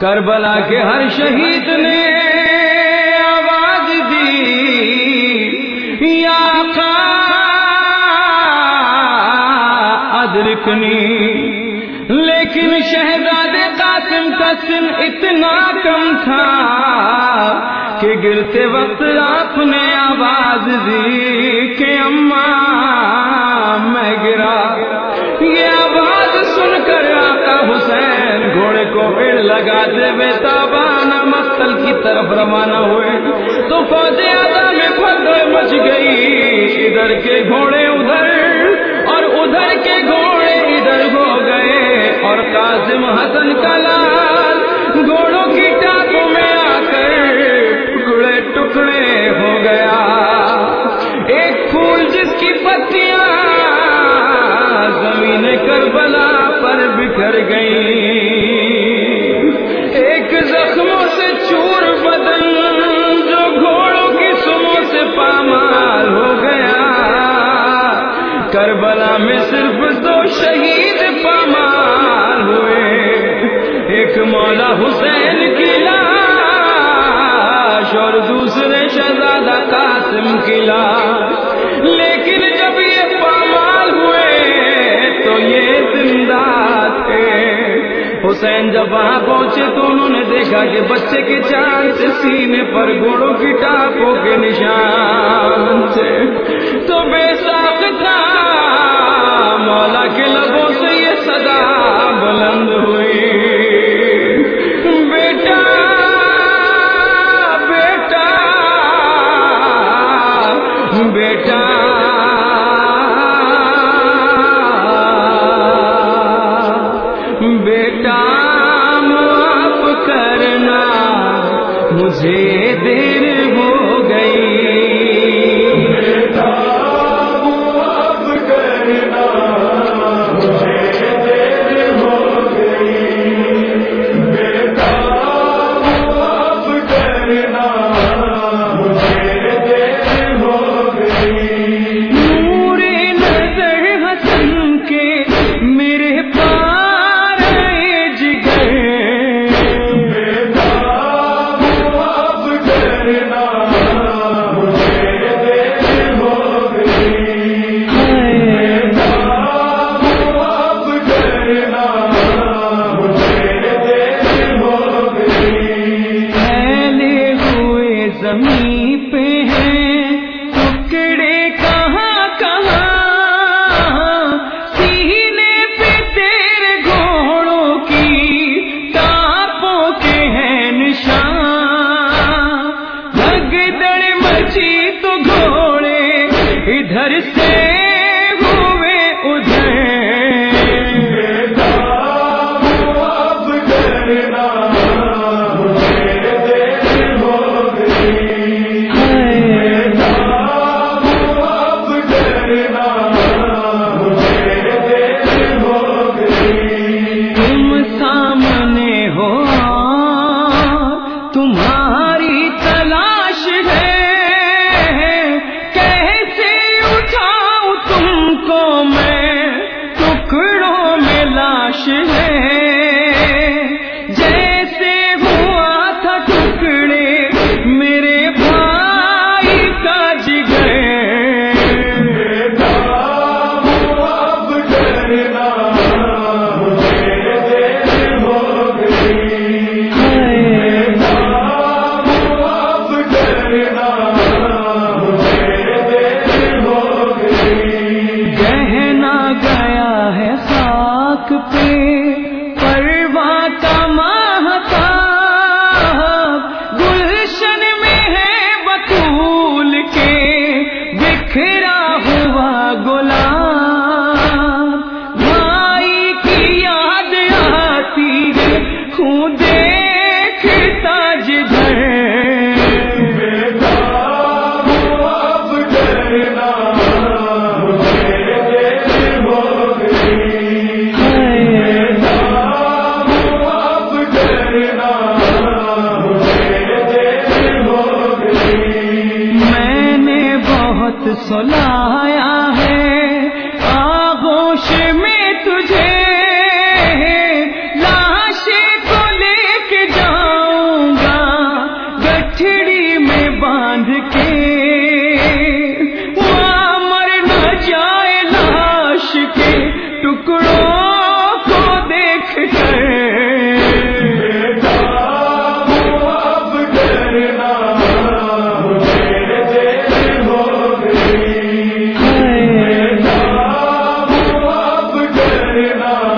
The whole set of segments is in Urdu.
کربلا کے ہر شہید نے آواز دی، یا ادرکنی لیکن شہزاد قاسم کا سن اتنا کم تھا کے گرتے وقت آپ نے آواز دی کہ اماں میں گرا۔ یہ آواز سن کر آقا حسین گھوڑے کو پیڑ لگاتے ہوئے تابانہ مستل کی طرف روانہ ہوئے۔ تو فوج آدھا میں پھر مچ گئی۔ پتیاں زمین کربلا پر بکھر گئی ایک زخموں سے چور بدن جو گھوڑوں کی سموں سے پامال ہو گیا۔ کربلا میں صرف دو شہید پامال ہوئے۔ ایک مولا حسین کی لاش اور دوسرے شہزادہ قاسم کی لاش۔ حسین جب وہاں پہنچے تو انہوں نے دیکھا کہ بچے کے چاند سے سینے پر گھوڑوں کی ٹاپوں کے نشان سے تو بے ساخ تھا، مولا کے لبوں سے بیٹا معاف کرنا مجھے دیر خاک پہ پروا کا ماہتا گلشن میں ہے بطول کے بکھرا ہوا گلا تجھے لاش کو لے کے جاؤں گا، گٹھڑی میں باندھ کے۔ مر نہ جائے لاش کے ٹکڑوں کو دیکھ کر۔ نہ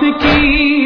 کی